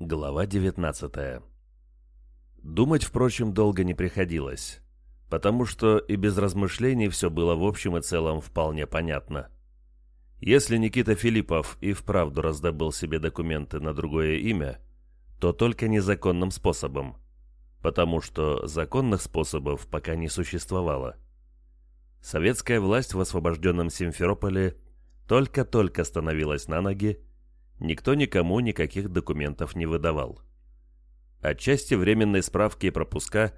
Глава 19 Думать, впрочем, долго не приходилось, потому что и без размышлений все было в общем и целом вполне понятно. Если Никита Филиппов и вправду раздобыл себе документы на другое имя, то только незаконным способом, потому что законных способов пока не существовало. Советская власть в освобожденном Симферополе только-только становилась на ноги, никто никому никаких документов не выдавал. Отчасти временные справки и пропуска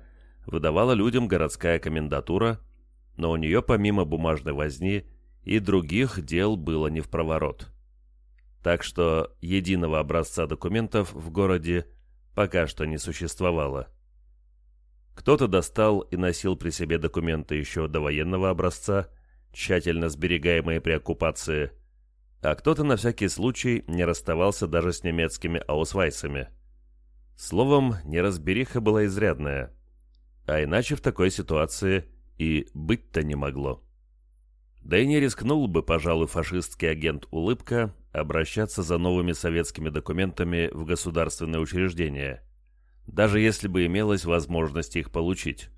выдавала людям городская комендатура, но у нее помимо бумажной возни и других дел было не в проворот. Так что единого образца документов в городе пока что не существовало. Кто-то достал и носил при себе документы еще до военного образца, тщательно сберегаемые при оккупации, а кто-то на всякий случай не расставался даже с немецкими аусвайсами. Словом, неразбериха была изрядная, а иначе в такой ситуации и быть-то не могло. Да и не рискнул бы, пожалуй, фашистский агент Улыбка обращаться за новыми советскими документами в государственные учреждения, даже если бы имелась возможность их получить.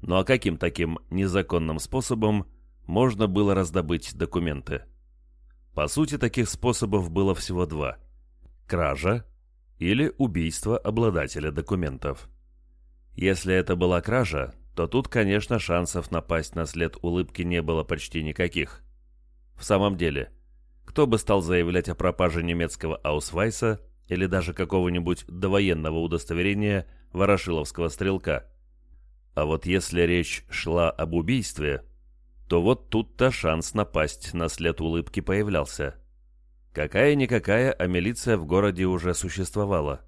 Ну а каким таким незаконным способом можно было раздобыть документы? По сути, таких способов было всего два. Кража или убийство обладателя документов. Если это была кража, то тут, конечно, шансов напасть на след улыбки не было почти никаких. В самом деле, кто бы стал заявлять о пропаже немецкого Аусвайса или даже какого-нибудь довоенного удостоверения ворошиловского стрелка? А вот если речь шла об убийстве, то вот тут-то шанс напасть на след улыбки появлялся. Какая-никакая, а милиция в городе уже существовала.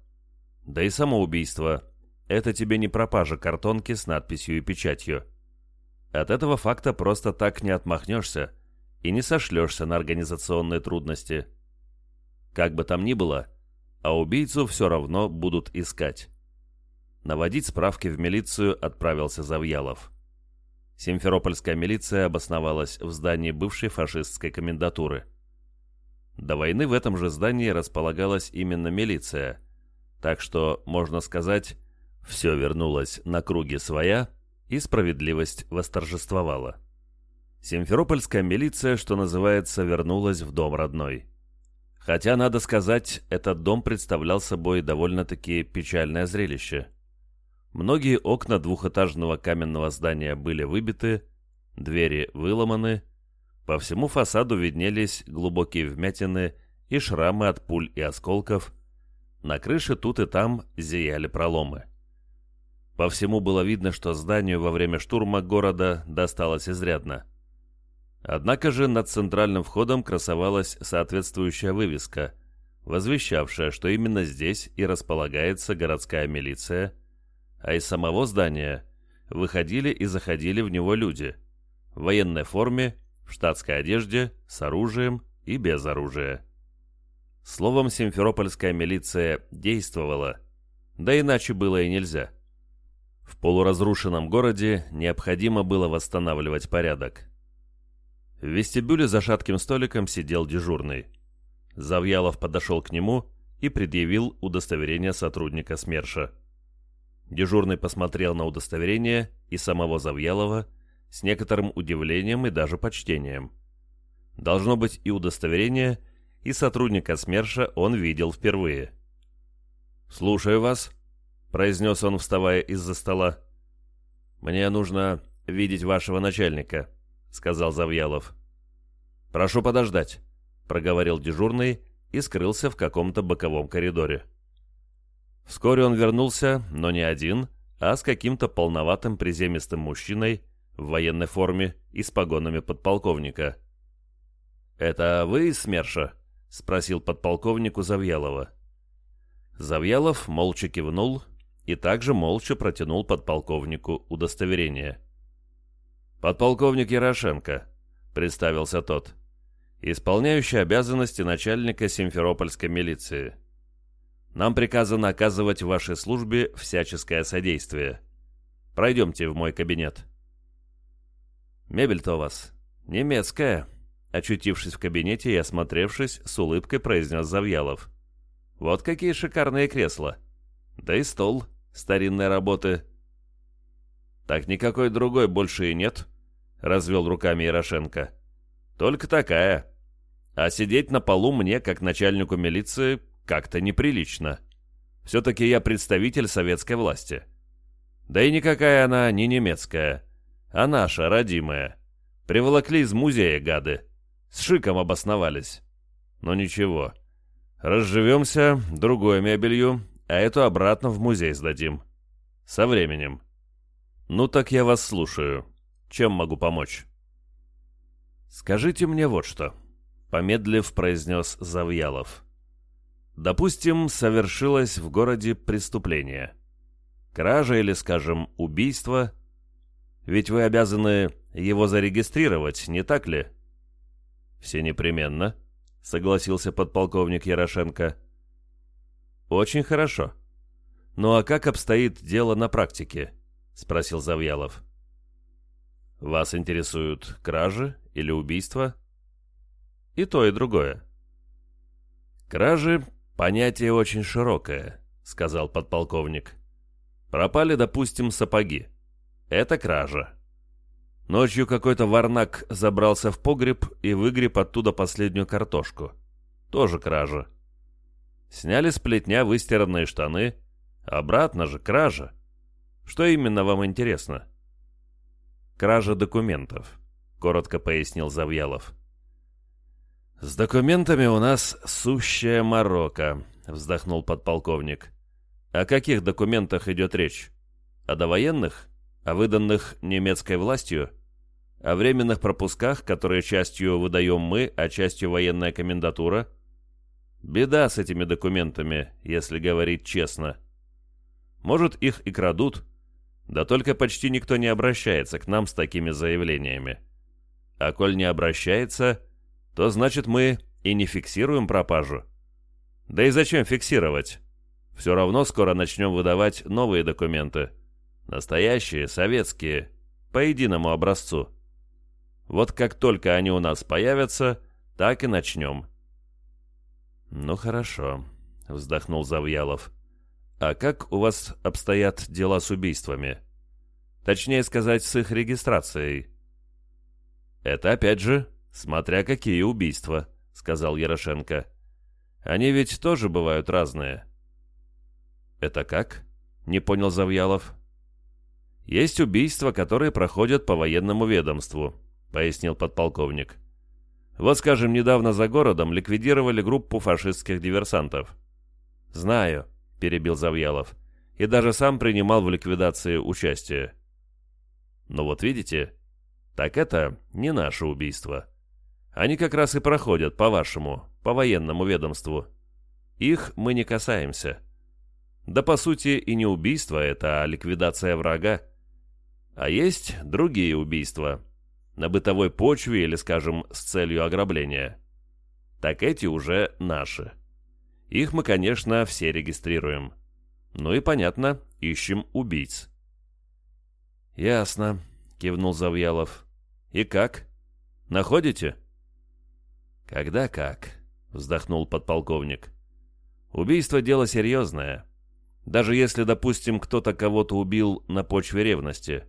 Да и самоубийство – это тебе не пропажа картонки с надписью и печатью. От этого факта просто так не отмахнешься и не сошлешься на организационные трудности. Как бы там ни было, а убийцу все равно будут искать. Наводить справки в милицию отправился Завьялов. Симферопольская милиция обосновалась в здании бывшей фашистской комендатуры. До войны в этом же здании располагалась именно милиция, так что, можно сказать, все вернулось на круги своя, и справедливость восторжествовала. Симферопольская милиция, что называется, вернулась в дом родной. Хотя, надо сказать, этот дом представлял собой довольно-таки печальное зрелище – Многие окна двухэтажного каменного здания были выбиты, двери выломаны, по всему фасаду виднелись глубокие вмятины и шрамы от пуль и осколков, на крыше тут и там зияли проломы. По всему было видно, что зданию во время штурма города досталось изрядно. Однако же над центральным входом красовалась соответствующая вывеска, возвещавшая, что именно здесь и располагается городская милиция – а из самого здания выходили и заходили в него люди в военной форме, в штатской одежде, с оружием и без оружия. Словом, симферопольская милиция действовала, да иначе было и нельзя. В полуразрушенном городе необходимо было восстанавливать порядок. В вестибюле за шатким столиком сидел дежурный. Завьялов подошел к нему и предъявил удостоверение сотрудника СМЕРШа. Дежурный посмотрел на удостоверение и самого Завьялова с некоторым удивлением и даже почтением. Должно быть и удостоверение, и сотрудника СМЕРШа он видел впервые. «Слушаю вас», — произнес он, вставая из-за стола. «Мне нужно видеть вашего начальника», — сказал Завьялов. «Прошу подождать», — проговорил дежурный и скрылся в каком-то боковом коридоре. Вскоре он вернулся, но не один, а с каким-то полноватым приземистым мужчиной в военной форме и с погонами подполковника. «Это вы из СМЕРШа?» — спросил подполковнику Завьялова. Завьялов молча кивнул и также молча протянул подполковнику удостоверение. «Подполковник Ярошенко», — представился тот, — «исполняющий обязанности начальника Симферопольской милиции». Нам приказано оказывать вашей службе всяческое содействие. Пройдемте в мой кабинет. Мебель-то у вас немецкая. Очутившись в кабинете и осмотревшись, с улыбкой произнес Завьялов. Вот какие шикарные кресла. Да и стол старинной работы. Так никакой другой больше и нет, развел руками Ярошенко. Только такая. А сидеть на полу мне, как начальнику милиции, как-то неприлично. Все-таки я представитель советской власти. Да и никакая она не немецкая, а наша, родимая. Приволокли из музея, гады. С шиком обосновались. Но ничего. Разживемся, другой мебелью, а эту обратно в музей сдадим. Со временем. Ну так я вас слушаю. Чем могу помочь? Скажите мне вот что. Помедлив, произнес Завьялов. Допустим, совершилось в городе преступление. Кража или, скажем, убийство. Ведь вы обязаны его зарегистрировать, не так ли? Все непременно, согласился подполковник Ярошенко. Очень хорошо. Ну а как обстоит дело на практике? Спросил Завьялов. Вас интересуют кражи или убийства? И то, и другое. Кражи — понятие очень широкое, сказал подполковник. Пропали, допустим, сапоги. Это кража. Ночью какой-то варнак забрался в погреб и выгреб оттуда последнюю картошку. Тоже кража. Сняли с плетня выстиранные штаны. Обратно же кража. Что именно вам интересно? Кража документов, коротко пояснил Завьялов. С документами у нас сущая морока, вздохнул подполковник. О каких документах идет речь? О довоенных? О выданных немецкой властью? О временных пропусках, которые частью выдаем мы, а частью военная комендатура? Беда с этими документами, если говорить честно. Может, их и крадут, да только почти никто не обращается к нам с такими заявлениями. А коль не обращается, то значит мы и не фиксируем пропажу. Да и зачем фиксировать? Все равно скоро начнем выдавать новые документы. Настоящие, советские, по единому образцу. Вот как только они у нас появятся, так и начнем. «Ну хорошо», — вздохнул Завьялов. «А как у вас обстоят дела с убийствами? Точнее сказать, с их регистрацией?» «Это опять же, смотря какие убийства», — сказал Ярошенко. «Они ведь тоже бывают разные». «Это как?» — не понял Завьялов. «Есть убийства, которые проходят по военному ведомству», — пояснил подполковник. «Вот, скажем, недавно за городом ликвидировали группу фашистских диверсантов». «Знаю», — перебил Завьялов, «и даже сам принимал в ликвидации участие». «Ну вот видите, так это не наше убийство. Они как раз и проходят по вашему, по военному ведомству. Их мы не касаемся». Да по сути и не убийство это, а ликвидация врага. А есть другие убийства, на бытовой почве или, скажем, с целью ограбления. Так эти уже наши. Их мы, конечно, все регистрируем. Ну и, понятно, ищем убийц. «Ясно», — кивнул Завьялов. «И как? Находите?» «Когда как?» — вздохнул подполковник. «Убийство — дело серьезное. Даже если, допустим, кто-то кого-то убил на почве ревности.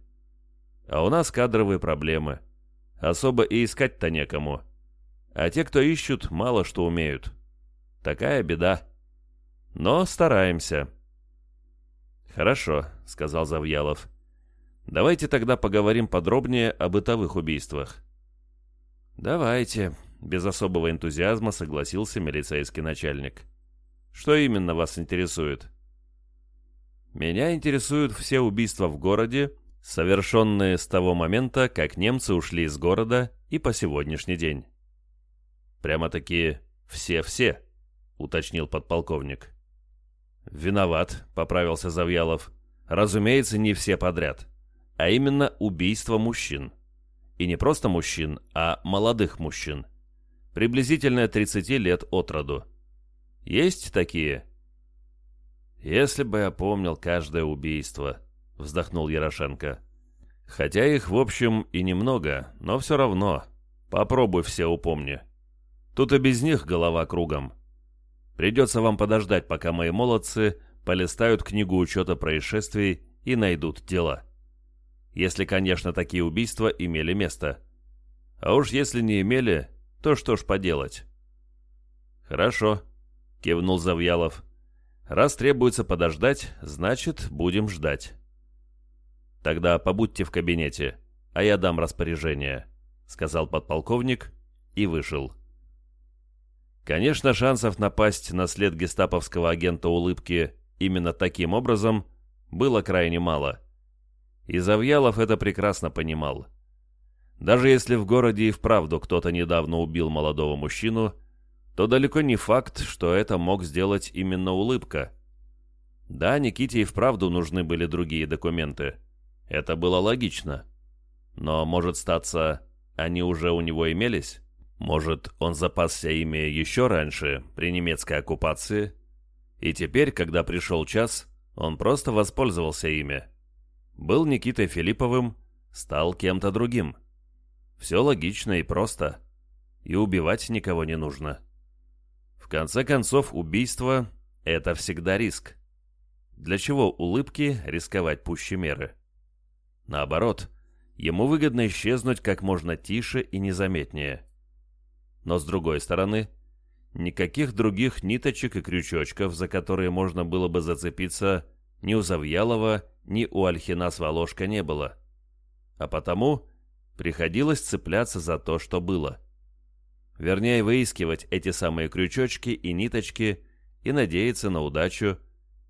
А у нас кадровые проблемы. Особо и искать-то некому. А те, кто ищут, мало что умеют. Такая беда. Но стараемся. «Хорошо», — сказал Завьялов. «Давайте тогда поговорим подробнее о бытовых убийствах». «Давайте», — без особого энтузиазма согласился милицейский начальник. «Что именно вас интересует?» Меня интересуют все убийства в городе, совершенные с того момента, как немцы ушли из города и по сегодняшний день. Прямо-таки все-все, уточнил подполковник. Виноват, поправился Завьялов. Разумеется, не все подряд, а именно убийства мужчин. И не просто мужчин, а молодых мужчин. Приблизительно 30 лет от роду. Есть такие? «Если бы я помнил каждое убийство», — вздохнул Ярошенко. «Хотя их, в общем, и немного, но все равно. Попробуй все упомни. Тут и без них голова кругом». Придется вам подождать, пока мои молодцы полистают книгу учета происшествий и найдут дела. Если, конечно, такие убийства имели место. А уж если не имели, то что ж поделать? Хорошо, кивнул Завьялов. Раз требуется подождать, значит, будем ждать. Тогда побудьте в кабинете, а я дам распоряжение, сказал подполковник и вышел. Конечно, шансов напасть на след гестаповского агента улыбки именно таким образом было крайне мало. И Завьялов это прекрасно понимал. Даже если в городе и вправду кто-то недавно убил молодого мужчину, то далеко не факт, что это мог сделать именно улыбка. Да, Никите и вправду нужны были другие документы. Это было логично. Но, может статься, они уже у него имелись? Может, он запасся ими еще раньше, при немецкой оккупации? И теперь, когда пришел час, он просто воспользовался ими. Был Никитой Филипповым, стал кем-то другим. Все логично и просто. И убивать никого не нужно. В конце концов, убийство — это всегда риск. Для чего улыбки рисковать пуще меры? Наоборот, ему выгодно исчезнуть как можно тише и незаметнее. Но с другой стороны, никаких других ниточек и крючочков, за которые можно было бы зацепиться, ни у Завьялова, ни у Альхина с Волошка не было. А потому приходилось цепляться за то, что было. Вернее, выискивать эти самые крючочки и ниточки и надеяться на удачу,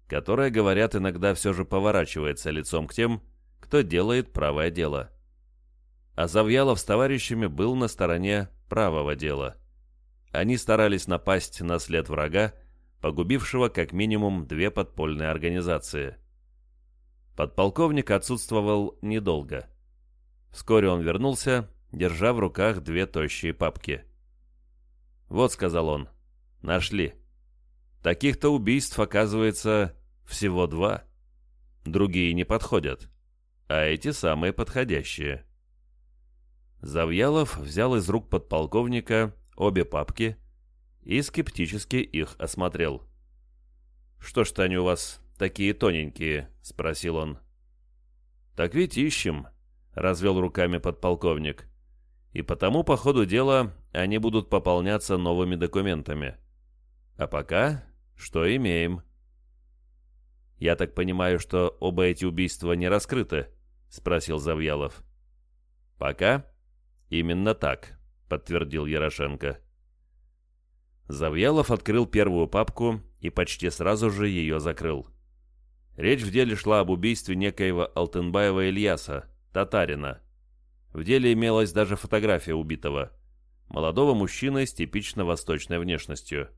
которая, говорят, иногда все же поворачивается лицом к тем, кто делает правое дело. А Завьялов с товарищами был на стороне правого дела. Они старались напасть на след врага, погубившего как минимум две подпольные организации. Подполковник отсутствовал недолго. Вскоре он вернулся, держа в руках две тощие папки. «Вот», — сказал он, — «нашли. Таких-то убийств, оказывается, всего два. Другие не подходят, а эти самые подходящие». Завьялов взял из рук подполковника обе папки и скептически их осмотрел. «Что ж-то они у вас такие тоненькие?» — спросил он. «Так ведь ищем», — развел руками подполковник. «И потому, по ходу дела, они будут пополняться новыми документами. А пока что имеем?» «Я так понимаю, что оба эти убийства не раскрыты?» — спросил Завьялов. «Пока?» «Именно так», — подтвердил Ярошенко. Завьялов открыл первую папку и почти сразу же ее закрыл. Речь в деле шла об убийстве некоего Алтынбаева Ильяса, татарина. В деле имелась даже фотография убитого. Молодого мужчины с типично восточной внешностью.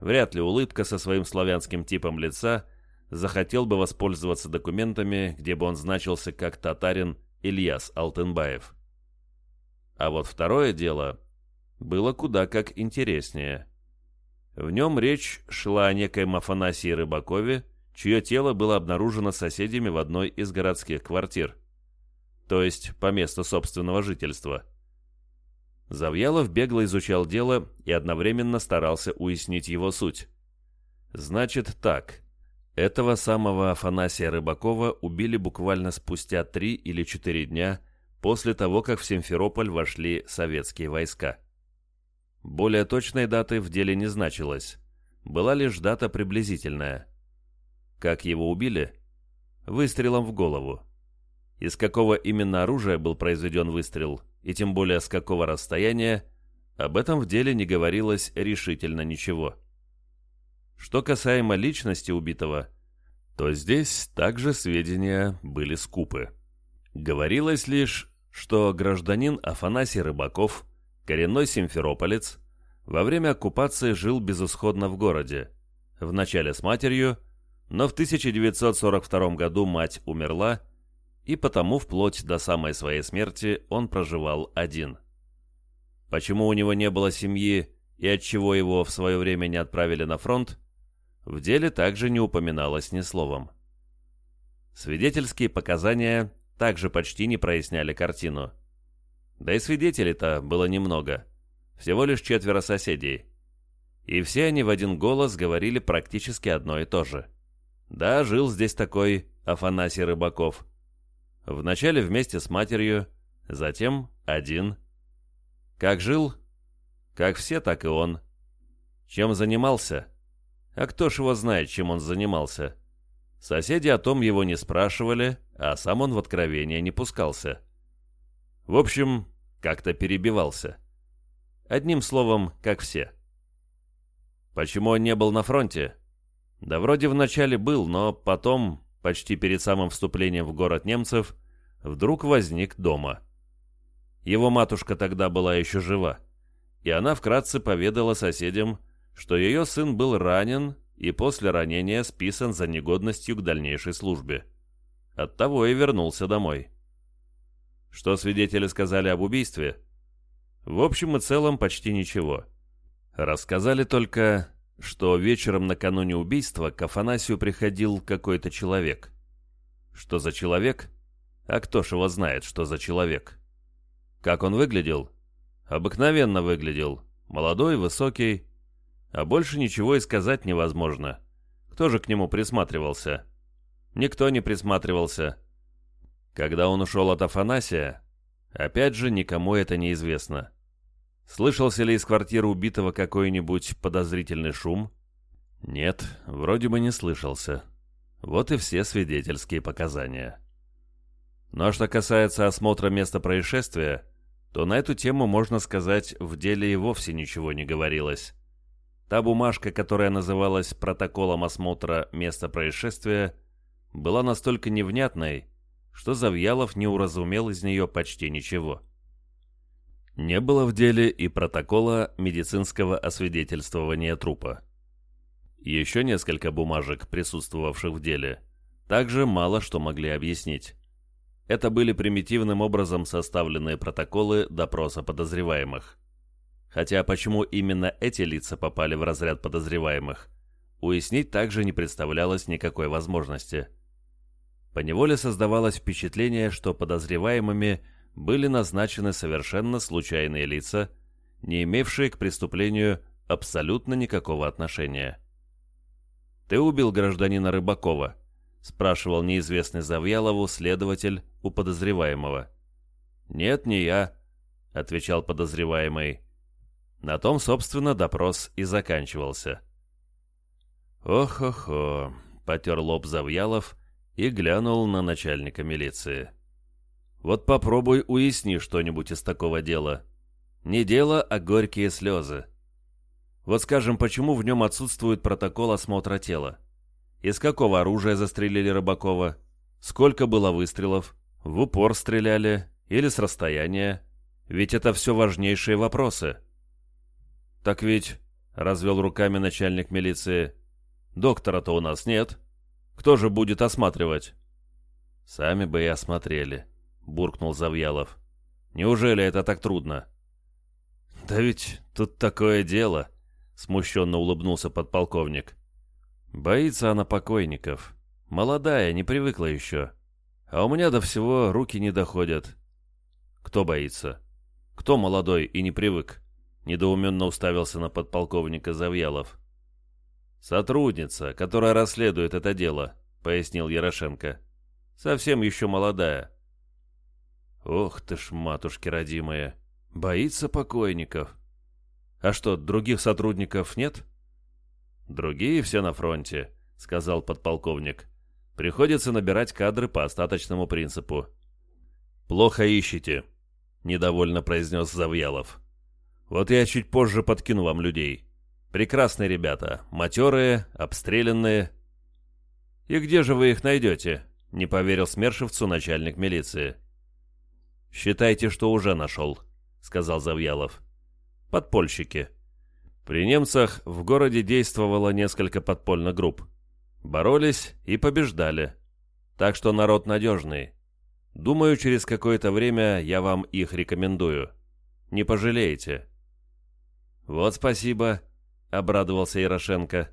Вряд ли улыбка со своим славянским типом лица захотел бы воспользоваться документами, где бы он значился как татарин Ильяс Алтынбаев. А вот второе дело было куда как интереснее. В нем речь шла о некоем Афанасии Рыбакове, чье тело было обнаружено соседями в одной из городских квартир, то есть по месту собственного жительства. Завьялов бегло изучал дело и одновременно старался уяснить его суть. Значит так, этого самого Афанасия Рыбакова убили буквально спустя три или четыре дня после того, как в Симферополь вошли советские войска. Более точной даты в деле не значилось, была лишь дата приблизительная. Как его убили? Выстрелом в голову. Из какого именно оружия был произведен выстрел, и тем более с какого расстояния, об этом в деле не говорилось решительно ничего. Что касаемо личности убитого, то здесь также сведения были скупы. Говорилось лишь, что гражданин Афанасий Рыбаков, коренной симферополец, во время оккупации жил безысходно в городе, вначале с матерью, но в 1942 году мать умерла, и потому вплоть до самой своей смерти он проживал один. Почему у него не было семьи и отчего его в свое время не отправили на фронт, в деле также не упоминалось ни словом. Свидетельские показания также почти не проясняли картину. Да и свидетелей-то было немного, всего лишь четверо соседей. И все они в один голос говорили практически одно и то же. Да, жил здесь такой Афанасий Рыбаков. Вначале вместе с матерью, затем один. Как жил? Как все, так и он. Чем занимался? А кто ж его знает, чем он занимался? Соседи о том его не спрашивали, а сам он в откровение не пускался. В общем, как-то перебивался. Одним словом, как все. Почему он не был на фронте? Да вроде вначале был, но потом, почти перед самым вступлением в город немцев, вдруг возник дома. Его матушка тогда была еще жива, и она вкратце поведала соседям, что ее сын был ранен и после ранения списан за негодностью к дальнейшей службе. Оттого и вернулся домой. Что свидетели сказали об убийстве? В общем и целом почти ничего. Рассказали только, что вечером накануне убийства к Афанасию приходил какой-то человек. Что за человек? А кто ж его знает, что за человек? Как он выглядел? Обыкновенно выглядел. Молодой, высокий. А больше ничего и сказать невозможно. Кто же к нему присматривался? Никто не присматривался. Когда он ушел от Афанасия, опять же, никому это не известно. Слышался ли из квартиры убитого какой-нибудь подозрительный шум? Нет, вроде бы не слышался. Вот и все свидетельские показания. Но что касается осмотра места происшествия, то на эту тему, можно сказать, в деле и вовсе ничего не говорилось. Та бумажка, которая называлась протоколом осмотра места происшествия, была настолько невнятной, что Завьялов не уразумел из нее почти ничего. Не было в деле и протокола медицинского освидетельствования трупа. Еще несколько бумажек, присутствовавших в деле, также мало что могли объяснить. Это были примитивным образом составленные протоколы допроса подозреваемых. Хотя почему именно эти лица попали в разряд подозреваемых, уяснить также не представлялось никакой возможности. Поневоле создавалось впечатление, что подозреваемыми были назначены совершенно случайные лица, не имевшие к преступлению абсолютно никакого отношения. «Ты убил гражданина Рыбакова?» – спрашивал неизвестный Завьялову следователь у подозреваемого. «Нет, не я», – отвечал подозреваемый. На том, собственно, допрос и заканчивался. «Ох-охо», — потер лоб Завьялов и глянул на начальника милиции. «Вот попробуй уясни что-нибудь из такого дела. Не дело, а горькие слезы. Вот скажем, почему в нем отсутствует протокол осмотра тела? Из какого оружия застрелили Рыбакова? Сколько было выстрелов? В упор стреляли? Или с расстояния? Ведь это все важнейшие вопросы». «Так ведь...» — развел руками начальник милиции. «Доктора-то у нас нет». Кто же будет осматривать?» «Сами бы и осмотрели», — буркнул Завьялов. «Неужели это так трудно?» «Да ведь тут такое дело», — смущенно улыбнулся подполковник. «Боится она покойников. Молодая, не привыкла еще. А у меня до всего руки не доходят». «Кто боится? Кто молодой и не привык?» — недоуменно уставился на подполковника Завьялов. «Сотрудница, которая расследует это дело», — пояснил Ярошенко. «Совсем еще молодая». «Ох ты ж, матушки родимые, боится покойников. А что, других сотрудников нет?» «Другие все на фронте», — сказал подполковник. «Приходится набирать кадры по остаточному принципу». «Плохо ищете», — недовольно произнес Завьялов. «Вот я чуть позже подкину вам людей. Прекрасные ребята, матерые, обстрелянные. «И где же вы их найдете?» — не поверил Смершевцу начальник милиции. «Считайте, что уже нашел», — сказал Завьялов. «Подпольщики». При немцах в городе действовало несколько подпольных групп. Боролись и побеждали. Так что народ надежный. Думаю, через какое-то время я вам их рекомендую. Не пожалеете. Вот спасибо. — обрадовался Ярошенко.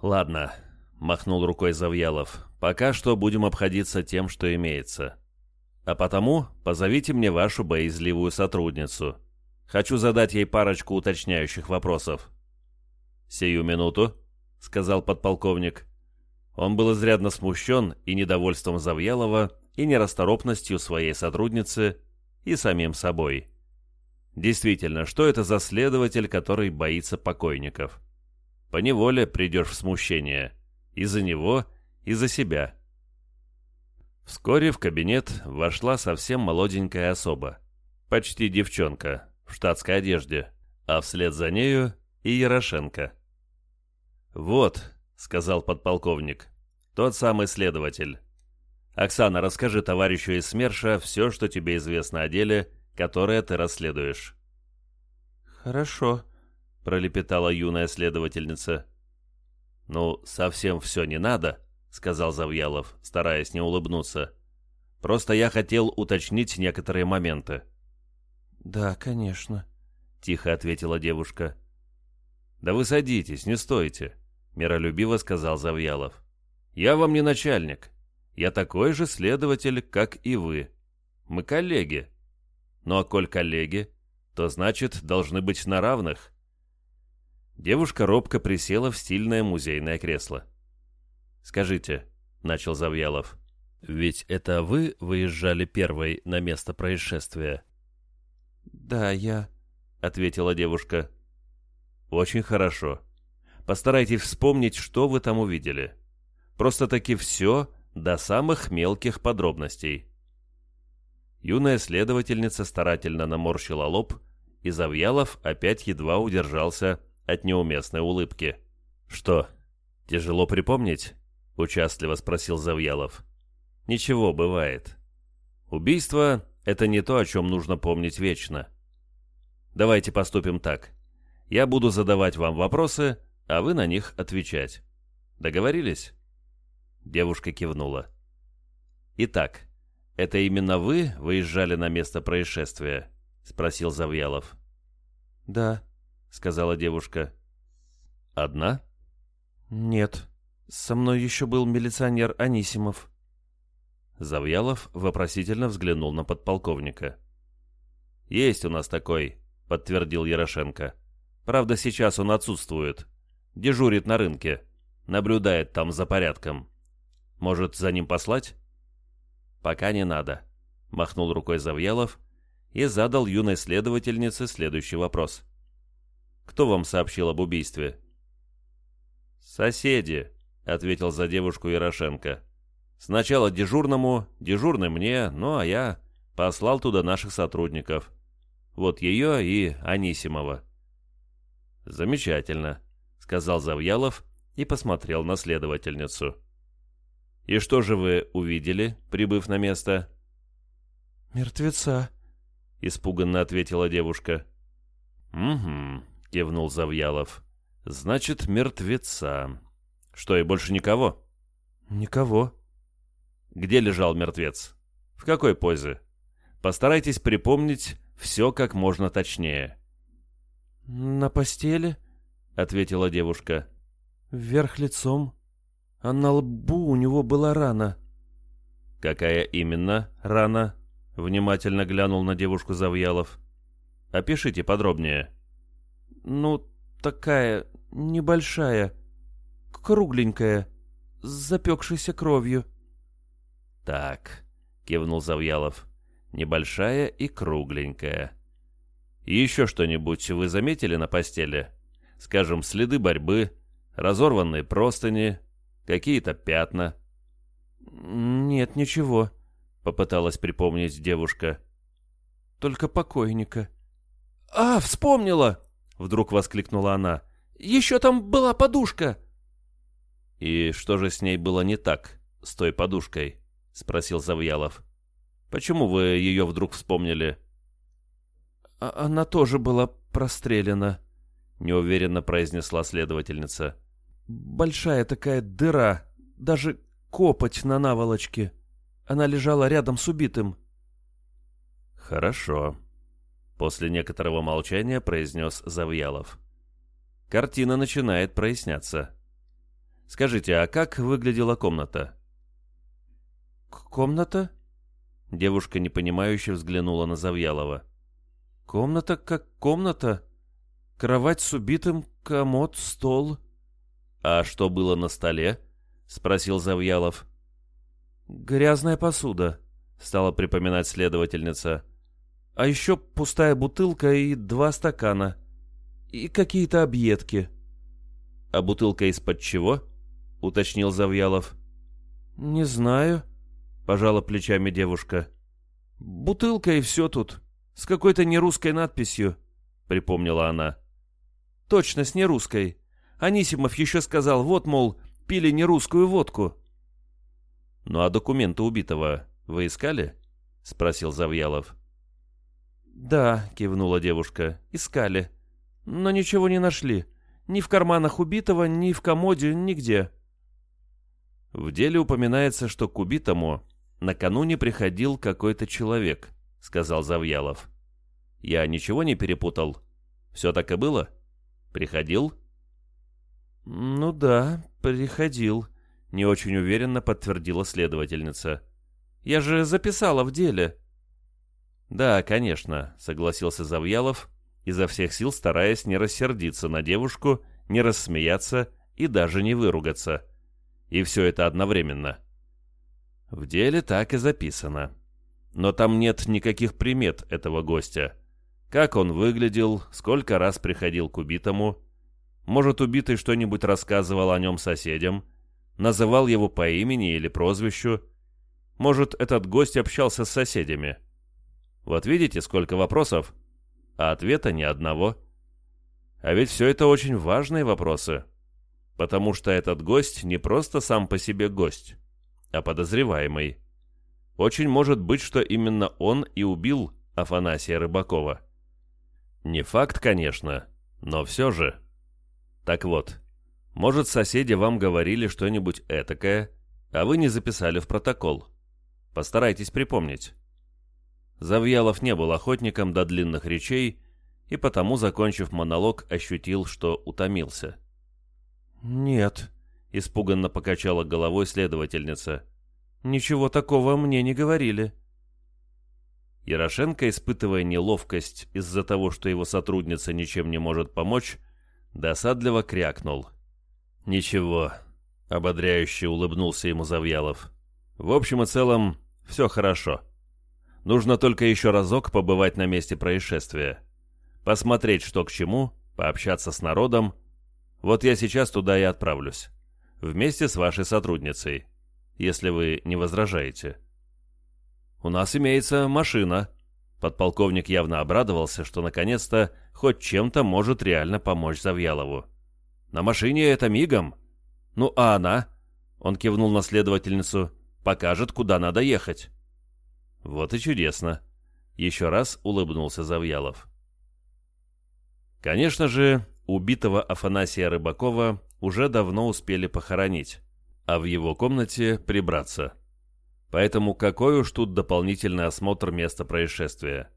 «Ладно», — махнул рукой Завьялов, — «пока что будем обходиться тем, что имеется. А потому позовите мне вашу боязливую сотрудницу. Хочу задать ей парочку уточняющих вопросов». «Сию минуту», — сказал подполковник. Он был изрядно смущен и недовольством Завьялова, и нерасторопностью своей сотрудницы, и самим собой. Действительно, что это за следователь, который боится покойников? Поневоле придешь в смущение. И за него, и за себя. Вскоре в кабинет вошла совсем молоденькая особа. Почти девчонка, в штатской одежде, а вслед за нею и Ярошенко. «Вот», — сказал подполковник, — «тот самый следователь. Оксана, расскажи товарищу из СМЕРШа все, что тебе известно о деле, которое ты расследуешь». «Хорошо», — пролепетала юная следовательница. «Ну, совсем все не надо», — сказал Завьялов, стараясь не улыбнуться. «Просто я хотел уточнить некоторые моменты». «Да, конечно», — тихо ответила девушка. «Да вы садитесь, не стойте», — миролюбиво сказал Завьялов. «Я вам не начальник. Я такой же следователь, как и вы. Мы коллеги. Ну а коль коллеги, то значит, должны быть на равных». Девушка робко присела в стильное музейное кресло. «Скажите», — начал Завьялов, — «ведь это вы выезжали первой на место происшествия?» «Да, я», — ответила девушка. «Очень хорошо. Постарайтесь вспомнить, что вы там увидели. Просто-таки все до самых мелких подробностей». Юная следовательница старательно наморщила лоб, и Завьялов опять едва удержался от неуместной улыбки. «Что, тяжело припомнить?» — участливо спросил Завьялов. «Ничего, бывает. Убийство — это не то, о чем нужно помнить вечно. Давайте поступим так. Я буду задавать вам вопросы, а вы на них отвечать. Договорились?» Девушка кивнула. «Итак, это именно вы выезжали на место происшествия?» — спросил Завьялов. «Да», — сказала девушка. «Одна?» «Нет. Со мной еще был милиционер Анисимов». Завьялов вопросительно взглянул на подполковника. «Есть у нас такой», — подтвердил Ярошенко. «Правда, сейчас он отсутствует. Дежурит на рынке. Наблюдает там за порядком. Может, за ним послать?» «Пока не надо», — махнул рукой Завьялов и задал юной следовательнице следующий вопрос. Кто вам сообщил об убийстве?» «Соседи», — ответил за девушку Ярошенко. «Сначала дежурному, дежурный мне, ну а я послал туда наших сотрудников. Вот ее и Анисимова». «Замечательно», — сказал Завьялов и посмотрел на следовательницу. «И что же вы увидели, прибыв на место?» «Мертвеца», — испуганно ответила девушка. «Угу», — кивнул Завьялов. «Значит, мертвеца. Что, и больше никого?» «Никого». «Где лежал мертвец? В какой позе? Постарайтесь припомнить все как можно точнее». «На постели», — ответила девушка. «Вверх лицом, а на лбу у него была рана». «Какая именно рана?» — внимательно глянул на девушку Завьялов. «Опишите подробнее». Ну, такая, небольшая, кругленькая, с запекшейся кровью. Так, кивнул Завьялов, небольшая и кругленькая. Еще что-нибудь вы заметили на постели? Скажем, следы борьбы, разорванные простыни, какие-то пятна? Нет, ничего, попыталась припомнить девушка. Только покойника. А, вспомнила! Вдруг воскликнула она. «Еще там была подушка!» «И что же с ней было не так, с той подушкой?» — спросил Завьялов. «Почему вы ее вдруг вспомнили?» а «Она тоже была прострелена», — неуверенно произнесла следовательница. «Большая такая дыра, даже копоть на наволочке. Она лежала рядом с убитым». «Хорошо», После некоторого молчания произнес Завьялов. Картина начинает проясняться. Скажите, а как выглядела комната? Комната? Девушка непонимающе взглянула на Завьялова. Комната как комната. Кровать с убитым, комод, стол. А что было на столе? Спросил Завьялов. Грязная посуда, стала припоминать следовательница. А еще пустая бутылка и два стакана. И какие-то объедки. А бутылка из-под чего? Уточнил Завьялов. Не знаю, пожала плечами девушка. Бутылка и все тут. С какой-то нерусской надписью, припомнила она. Точно, с нерусской. Анисимов еще сказал, вот, мол, пили нерусскую водку. «Ну а документы убитого вы искали?» — спросил Завьялов. «Да», — кивнула девушка, — «искали. Но ничего не нашли. Ни в карманах убитого, ни в комоде, нигде». В деле упоминается, что к убитому накануне приходил какой-то человек, — сказал Завьялов. «Я ничего не перепутал? Все так и было?» Приходил?» «Ну да, приходил», — не очень уверенно подтвердила следовательница. «Я же записала в деле». «Да, конечно», — согласился Завьялов, изо всех сил стараясь не рассердиться на девушку, не рассмеяться и даже не выругаться. И все это одновременно. В деле так и записано. Но там нет никаких примет этого гостя. Как он выглядел, сколько раз приходил к убитому. Может, убитый что-нибудь рассказывал о нем соседям, называл его по имени или прозвищу. Может, этот гость общался с соседями. Вот видите, сколько вопросов, а ответа ни одного. А ведь все это очень важные вопросы, потому что этот гость не просто сам по себе гость, а подозреваемый. Очень может быть, что именно он и убил Афанасия Рыбакова. Не факт, конечно, но все же. Так вот, может, соседи вам говорили что-нибудь этакое, а вы не записали в протокол. Постарайтесь припомнить. Завьялов не был охотником до длинных речей, и потому, закончив монолог, ощутил, что утомился. «Нет», — испуганно покачала головой следовательница. «Ничего такого мне не говорили». Ярошенко, испытывая неловкость из-за того, что его сотрудница ничем не может помочь, досадливо крякнул. «Ничего», — ободряюще улыбнулся ему Завьялов. «В общем и целом, все хорошо. Нужно только еще разок побывать на месте происшествия. Посмотреть, что к чему, пообщаться с народом. Вот я сейчас туда и отправлюсь. Вместе с вашей сотрудницей, если вы не возражаете». «У нас имеется машина». Подполковник явно обрадовался, что наконец-то хоть чем-то может реально помочь Завьялову. «На машине это мигом. Ну а она?» Он кивнул на следовательницу. «Покажет, куда надо ехать». «Вот и чудесно». Еще раз улыбнулся Завьялов. Конечно же, убитого Афанасия Рыбакова уже давно успели похоронить, а в его комнате прибраться. Поэтому какой уж тут дополнительный осмотр места происшествия.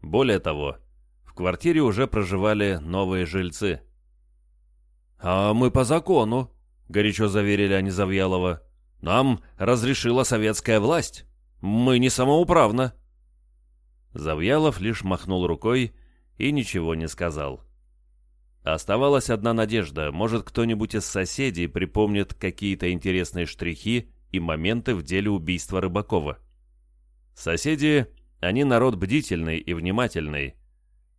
Более того, в квартире уже проживали новые жильцы. «А мы по закону», — горячо заверили они Завьялова. «Нам разрешила советская власть. Мы не самоуправно». Завьялов лишь махнул рукой и ничего не сказал. Оставалась одна надежда, может кто-нибудь из соседей припомнит какие-то интересные штрихи и моменты в деле убийства Рыбакова. Соседи, они народ бдительный и внимательный.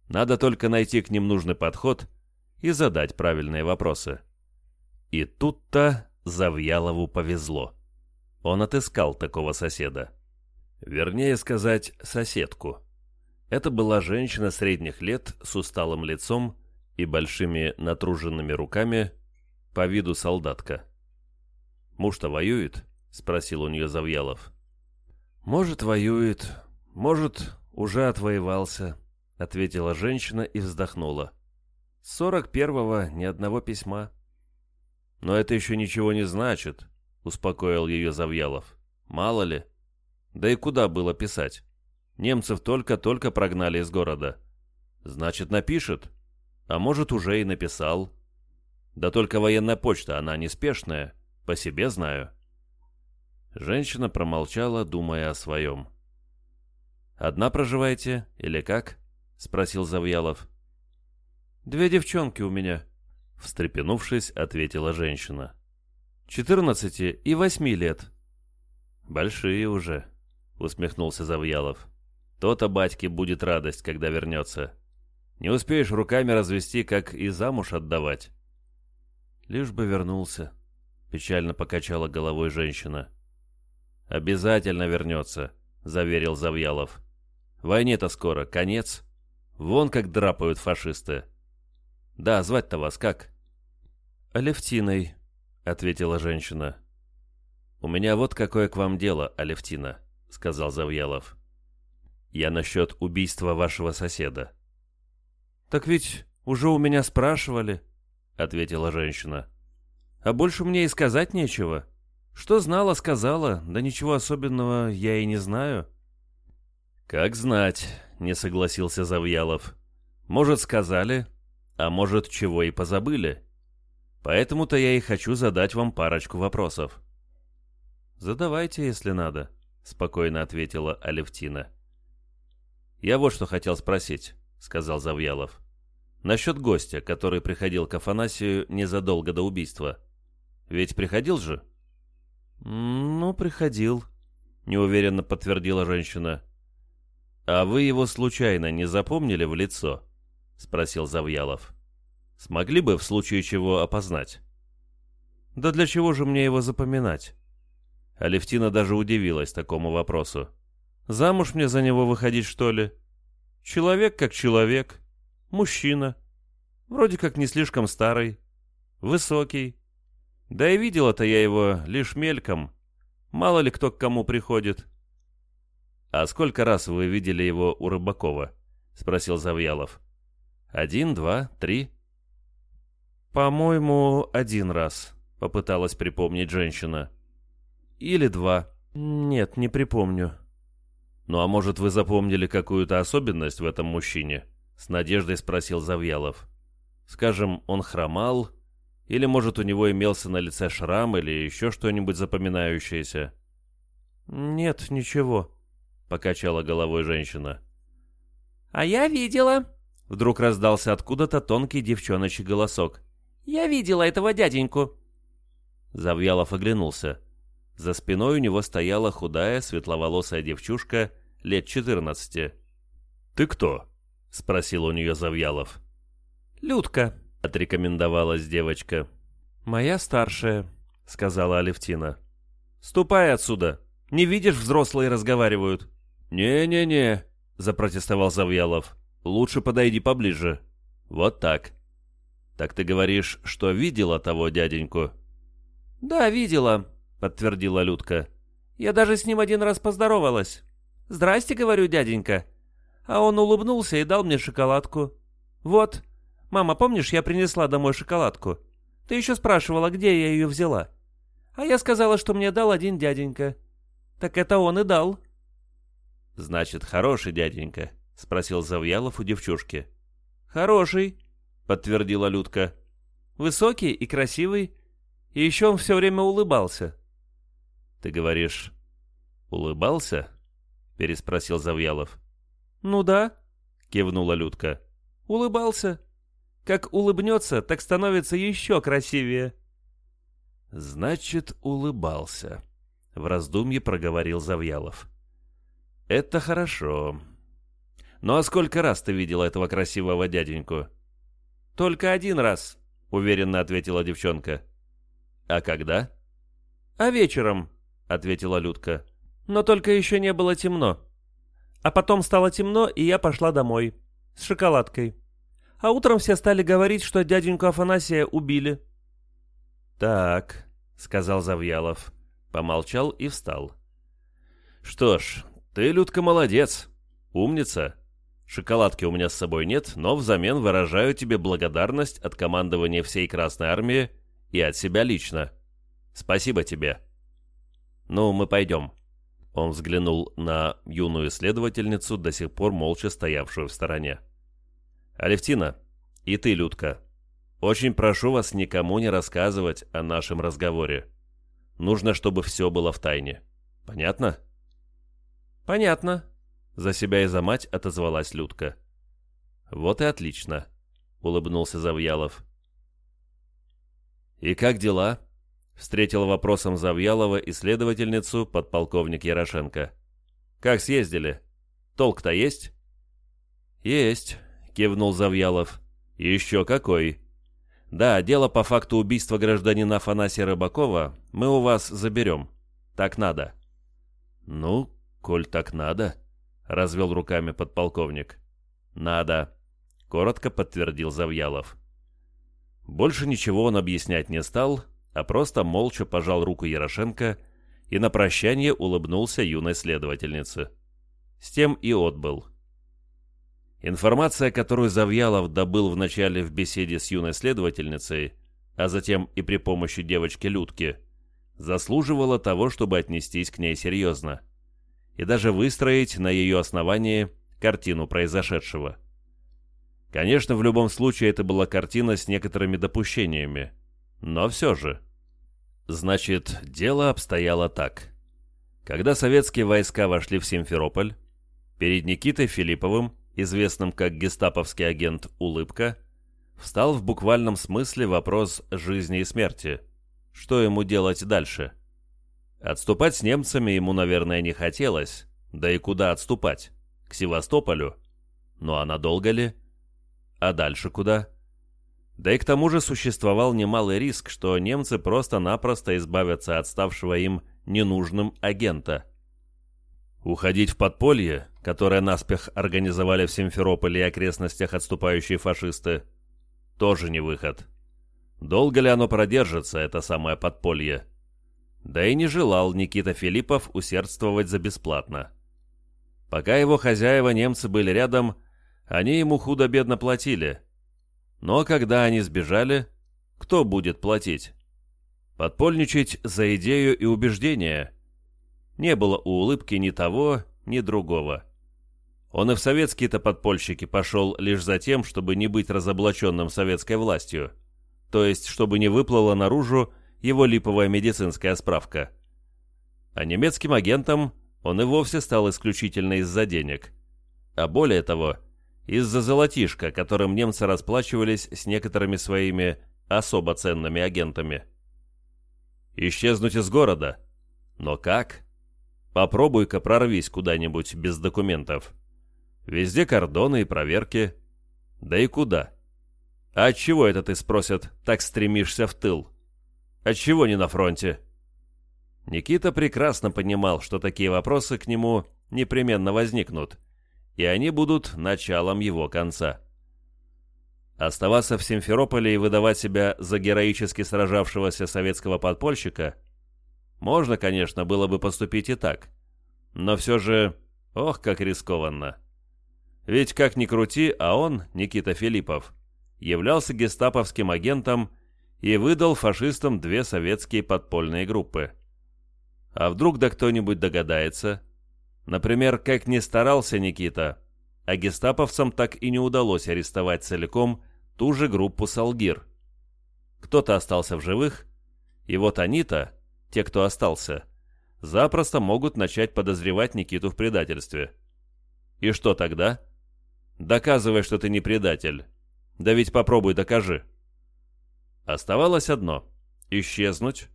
Надо только найти к ним нужный подход и задать правильные вопросы. И тут-то Завьялову повезло. Он отыскал такого соседа. Вернее сказать, соседку. Это была женщина средних лет с усталым лицом и большими натруженными руками, по виду солдатка. Муж-то воюет, — спросил у нее Завьялов. «Может, воюет, может, уже отвоевался», — ответила женщина и вздохнула. «Сорок первого ни одного письма». «Но это еще ничего не значит», — успокоил ее Завьялов. «Мало ли. Да и куда было писать? Немцев только-только прогнали из города. Значит, напишет. А может, уже и написал. Да только военная почта, она неспешная, по себе знаю». Женщина промолчала, думая о своем. «Одна проживаете или как?» — спросил Завьялов. Две девчонки у меня», — встрепенувшись, ответила женщина. «Четырнадцати и восьми лет». «Большие уже», — усмехнулся Завьялов. «То-то батьке будет радость, когда вернется. Не успеешь руками развести, как и замуж отдавать». «Лишь бы вернулся», — печально покачала головой женщина. «Обязательно вернется», — заверил Завьялов. «Войне-то скоро, конец. Вон как драпают фашисты». «Да, звать-то вас как?» «Алевтиной», — ответила женщина. «У меня вот какое к вам дело, Алевтина», — сказал Завьялов. «Я насчет убийства вашего соседа». «Так ведь уже у меня спрашивали», — ответила женщина. «А больше мне и сказать нечего. Что знала, сказала, да ничего особенного я и не знаю». «Как знать», — не согласился Завьялов. «Может, сказали, а может, чего и позабыли. Поэтому-то я и хочу задать вам парочку вопросов». «Задавайте, если надо», — спокойно ответила Алевтина. «Я вот что хотел спросить», — сказал Завьялов. «Насчет гостя, который приходил к Афанасию незадолго до убийства. Ведь приходил же?» «Ну, приходил», — неуверенно подтвердила женщина. «А вы его случайно не запомнили в лицо?» — спросил Завьялов. «Смогли бы в случае чего опознать?» «Да для чего же мне его запоминать?» Алевтина даже удивилась такому вопросу. «Замуж мне за него выходить, что ли? Человек как человек. Мужчина. Вроде как не слишком старый. Высокий. Да и видела-то я его лишь мельком. Мало ли кто к кому приходит». «А сколько раз вы видели его у Рыбакова?» — спросил Завьялов. «Один, два, три?» «По-моему, один раз», — попыталась припомнить женщина. Или два. Нет, не припомню. Ну а может вы запомнили какую-то особенность в этом мужчине? С надеждой спросил Завьялов. Скажем, он хромал, или может у него имелся на лице шрам или еще что-нибудь запоминающееся? Нет, ничего, покачала головой женщина. А я видела. Вдруг раздался откуда-то тонкий девчоночий голосок. Я видела этого дяденьку. Завьялов оглянулся. За спиной у него стояла худая, светловолосая девчушка лет 14. «Ты кто?» — спросил у нее Завьялов. «Людка», — отрекомендовалась девочка. «Моя старшая», — сказала Алевтина. «Ступай отсюда. Не видишь, взрослые разговаривают». «Не-не-не», — запротестовал Завьялов. «Лучше подойди поближе. Вот так». «Так ты говоришь, что видела того дяденьку?» «Да, видела», подтвердила Людка. «Я даже с ним один раз поздоровалась. Здрасте, говорю, дяденька». А он улыбнулся и дал мне шоколадку. «Вот. Мама, помнишь, я принесла домой шоколадку? Ты еще спрашивала, где я ее взяла. А я сказала, что мне дал один дяденька. Так это он и дал». «Значит, хороший дяденька?» — спросил Завьялов у девчушки. «Хороший», — подтвердила Людка. «Высокий и красивый. И еще он все время улыбался». «Ты говоришь, улыбался?» — переспросил Завьялов. «Ну да», — кивнула Людка. «Улыбался. Как улыбнется, так становится еще красивее». «Значит, улыбался», — в раздумье проговорил Завьялов. «Это хорошо. Ну а сколько раз ты видела этого красивого дяденьку?» «Только один раз», — уверенно ответила девчонка. «А когда?» «А вечером», ответила Людка. «Но только еще не было темно. А потом стало темно, и я пошла домой. С шоколадкой. А утром все стали говорить, что дяденьку Афанасия убили». «Так», — сказал Завьялов. Помолчал и встал. «Что ж, ты, Людка, молодец. Умница. Шоколадки у меня с собой нет, но взамен выражаю тебе благодарность от командования всей Красной Армии и от себя лично. Спасибо тебе». «Ну, мы пойдем». Он взглянул на юную следовательницу, до сих пор молча стоявшую в стороне. «Алевтина, и ты, Людка, очень прошу вас никому не рассказывать о нашем разговоре. Нужно, чтобы все было в тайне. Понятно?» «Понятно», — за себя и за мать отозвалась Людка. «Вот и отлично. — улыбнулся Завьялов. «И как дела?» — встретил вопросом Завьялова исследовательницу подполковник Ярошенко. «Как съездили? Толк-то есть?» «Есть», — кивнул Завьялов. «Еще какой!» «Да, дело по факту убийства гражданина Афанасия Рыбакова мы у вас заберем. Так надо». «Ну, коль так надо», — развел руками подполковник. «Надо», — коротко подтвердил Завьялов. Больше ничего он объяснять не стал, а просто молча пожал руку Ярошенко и на прощание улыбнулся юной следовательнице. С тем и отбыл. Информация, которую Завьялов добыл вначале в беседе с юной следовательницей, а затем и при помощи девочки Людки, заслуживала того, чтобы отнестись к ней серьезно и даже выстроить на ее основании картину произошедшего. Конечно, в любом случае это была картина с некоторыми допущениями, но все же. Значит, дело обстояло так. Когда советские войска вошли в Симферополь, перед Никитой Филипповым известным как гестаповский агент «Улыбка», встал в буквальном смысле вопрос жизни и смерти. Что ему делать дальше? Отступать с немцами ему, наверное, не хотелось. Да и куда отступать? К Севастополю? Ну а надолго ли? А дальше куда? Да и к тому же существовал немалый риск, что немцы просто-напросто избавятся от ставшего им ненужным агента – Уходить в подполье, которое наспех организовали в Симферополе и окрестностях отступающие фашисты, тоже не выход. Долго ли оно продержится, это самое подполье? Да и не желал Никита Филиппов усердствовать за бесплатно. Пока его хозяева немцы были рядом, они ему худо-бедно платили. Но когда они сбежали, кто будет платить? Подпольничать за идею и убеждение – не было у улыбки ни того, ни другого. Он и в советские-то подпольщики пошел лишь за тем, чтобы не быть разоблаченным советской властью, то есть чтобы не выплыла наружу его липовая медицинская справка. А немецким агентом он и вовсе стал исключительно из-за денег. А более того, из-за золотишка, которым немцы расплачивались с некоторыми своими особо ценными агентами. Исчезнуть из города? Но как? Попробуй-ка прорвись куда-нибудь без документов. Везде кордоны и проверки. Да и куда? А от чего это ты, спросят, так стремишься в тыл? От чего не на фронте? Никита прекрасно понимал, что такие вопросы к нему непременно возникнут, и они будут началом его конца. Оставаться в Симферополе и выдавать себя за героически сражавшегося советского подпольщика – можно, конечно, было бы поступить и так. Но все же, ох, как рискованно. Ведь как ни крути, а он, Никита Филиппов, являлся гестаповским агентом и выдал фашистам две советские подпольные группы. А вдруг да кто-нибудь догадается? Например, как ни старался Никита, а гестаповцам так и не удалось арестовать целиком ту же группу «Салгир». Кто-то остался в живых, и вот они-то, те, кто остался, запросто могут начать подозревать Никиту в предательстве. И что тогда? Доказывай, что ты не предатель. Да ведь попробуй докажи. Оставалось одно — исчезнуть,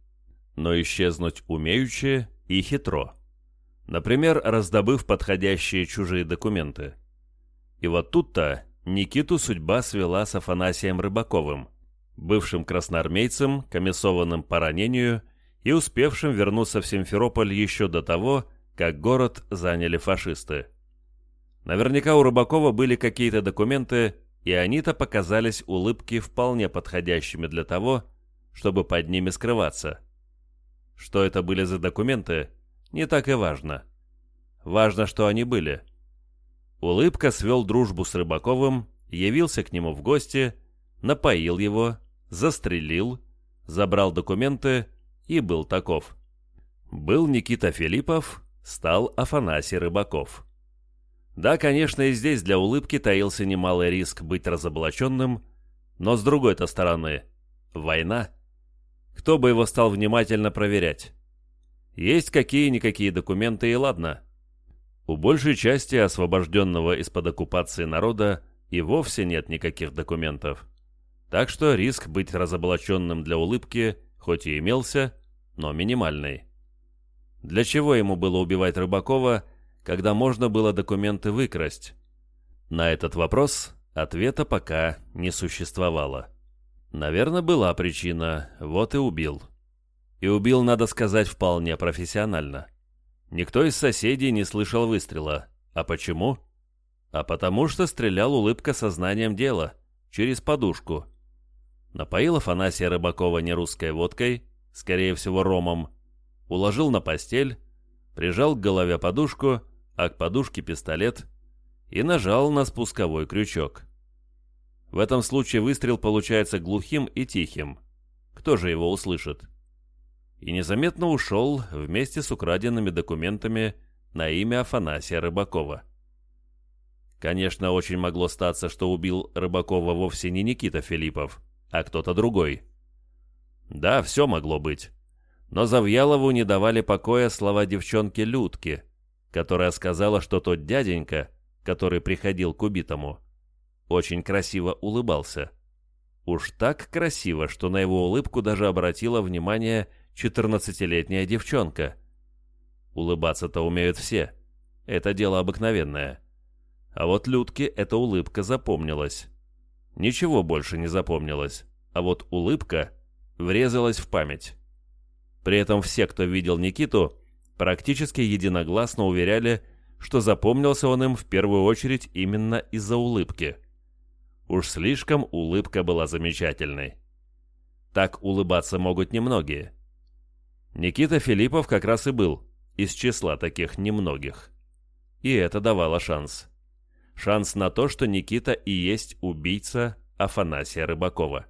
но исчезнуть умеючи и хитро. Например, раздобыв подходящие чужие документы. И вот тут-то Никиту судьба свела с Афанасием Рыбаковым, бывшим красноармейцем, комиссованным по ранению и успевшим вернуться в Симферополь еще до того, как город заняли фашисты. Наверняка у Рыбакова были какие-то документы, и они-то показались улыбки вполне подходящими для того, чтобы под ними скрываться. Что это были за документы, не так и важно. Важно, что они были. Улыбка свел дружбу с Рыбаковым, явился к нему в гости, напоил его, застрелил, забрал документы и был таков. Был Никита Филиппов, стал Афанасий Рыбаков. Да, конечно, и здесь для улыбки таился немалый риск быть разоблаченным, но с другой-то стороны, война. Кто бы его стал внимательно проверять? Есть какие-никакие документы и ладно. У большей части освобожденного из-под оккупации народа и вовсе нет никаких документов. Так что риск быть разоблаченным для улыбки хоть и имелся, но минимальный. Для чего ему было убивать Рыбакова, когда можно было документы выкрасть? На этот вопрос ответа пока не существовало. Наверное, была причина, вот и убил. И убил, надо сказать, вполне профессионально. Никто из соседей не слышал выстрела. А почему? А потому что стрелял улыбка сознанием дела, через подушку. Напоил Афанасия Рыбакова не русской водкой, скорее всего ромом, уложил на постель, прижал к голове подушку, а к подушке пистолет и нажал на спусковой крючок. В этом случае выстрел получается глухим и тихим. Кто же его услышит? И незаметно ушел вместе с украденными документами на имя Афанасия Рыбакова. Конечно, очень могло статься, что убил Рыбакова вовсе не Никита Филиппов, а кто-то другой. Да, все могло быть. Но Завьялову не давали покоя слова девчонки Людки, которая сказала, что тот дяденька, который приходил к убитому, очень красиво улыбался. Уж так красиво, что на его улыбку даже обратила внимание четырнадцатилетняя девчонка. Улыбаться-то умеют все. Это дело обыкновенное. А вот Людке эта улыбка запомнилась. Ничего больше не запомнилось, а вот улыбка врезалась в память. При этом все, кто видел Никиту, практически единогласно уверяли, что запомнился он им в первую очередь именно из-за улыбки. Уж слишком улыбка была замечательной. Так улыбаться могут немногие. Никита Филиппов как раз и был из числа таких немногих. И это давало шанс. Шанс на то, что Никита и есть убийца Афанасия Рыбакова.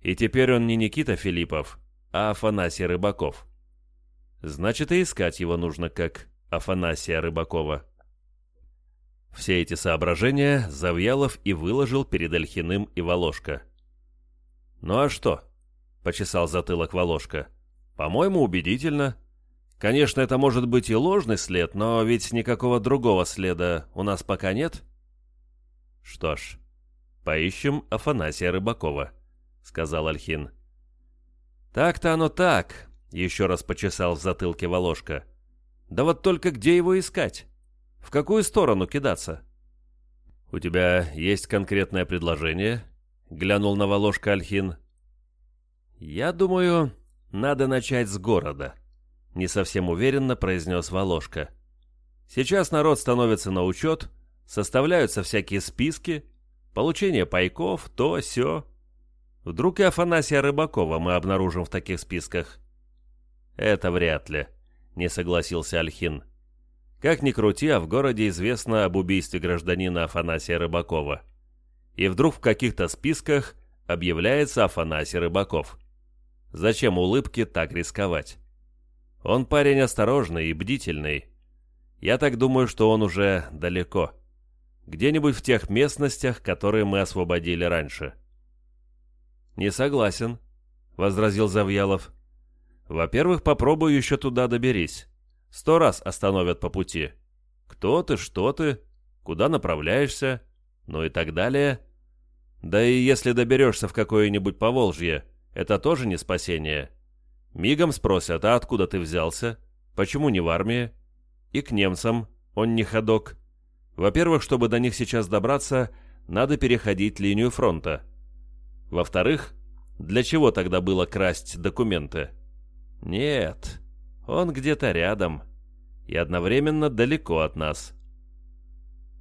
И теперь он не Никита Филиппов, а Афанасий Рыбаков. Значит, и искать его нужно как Афанасия Рыбакова. Все эти соображения Завьялов и выложил перед Ольхиным и Волошко. «Ну а что?» — почесал затылок Волошка. «По-моему, убедительно. Конечно, это может быть и ложный след, но ведь никакого другого следа у нас пока нет». «Что ж, поищем Афанасия Рыбакова», — сказал Ольхин. «Так-то оно так», — еще раз почесал в затылке Волошка. «Да вот только где его искать? В какую сторону кидаться?» «У тебя есть конкретное предложение?» — глянул на Волошка Альхин. «Я думаю, надо начать с города», — не совсем уверенно произнес Волошка. «Сейчас народ становится на учет, составляются всякие списки, получение пайков, то, сё. Вдруг и Афанасия Рыбакова мы обнаружим в таких списках? Это вряд ли, не согласился Альхин. Как ни крути, а в городе известно об убийстве гражданина Афанасия Рыбакова. И вдруг в каких-то списках объявляется Афанасий Рыбаков. Зачем улыбки так рисковать? Он парень осторожный и бдительный. Я так думаю, что он уже далеко. Где-нибудь в тех местностях, которые мы освободили раньше. «Не согласен», — возразил Завьялов. «Во-первых, попробуй еще туда доберись. Сто раз остановят по пути. Кто ты, что ты, куда направляешься, ну и так далее. Да и если доберешься в какое-нибудь Поволжье, это тоже не спасение. Мигом спросят, а откуда ты взялся, почему не в армии? И к немцам он не ходок. Во-первых, чтобы до них сейчас добраться, надо переходить линию фронта. Во-вторых, для чего тогда было красть документы? Нет, он где-то рядом и одновременно далеко от нас.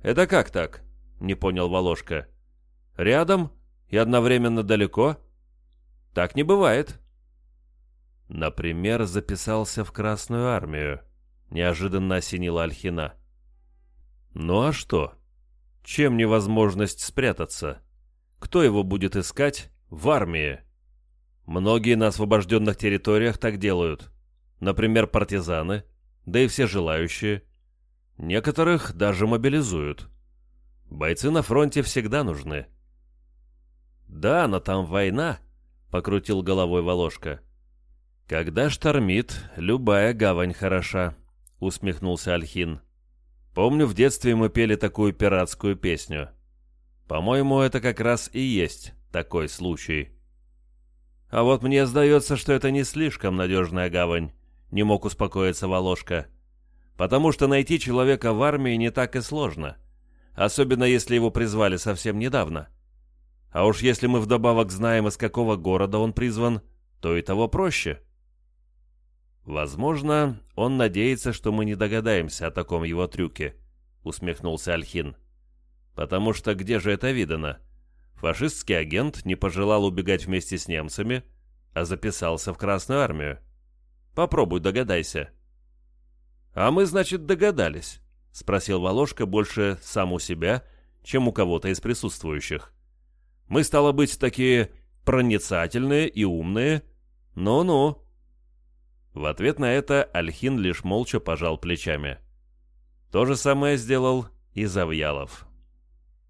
«Это как так?» — не понял Волошка. «Рядом и одновременно далеко? Так не бывает». Например, записался в Красную Армию. Неожиданно осенила Альхина. «Ну а что? Чем невозможность спрятаться?» Кто его будет искать в армии? Многие на освобожденных территориях так делают. Например, партизаны, да и все желающие. Некоторых даже мобилизуют. Бойцы на фронте всегда нужны. «Да, но там война», — покрутил головой Волошка. «Когда штормит, любая гавань хороша», — усмехнулся Альхин. «Помню, в детстве мы пели такую пиратскую песню. По-моему, это как раз и есть такой случай. А вот мне сдается, что это не слишком надежная гавань, не мог успокоиться Волошка. Потому что найти человека в армии не так и сложно. Особенно если его призвали совсем недавно. А уж если мы вдобавок знаем, из какого города он призван, то и того проще. Возможно, он надеется, что мы не догадаемся о таком его трюке, усмехнулся Альхин. Потому что где же это видано? Фашистский агент не пожелал убегать вместе с немцами, а записался в Красную армию. Попробуй догадайся. А мы, значит, догадались, спросил Волошка больше сам у себя, чем у кого-то из присутствующих. Мы, стало быть, такие проницательные и умные. Ну-ну. В ответ на это Альхин лишь молча пожал плечами. То же самое сделал и Завьялов.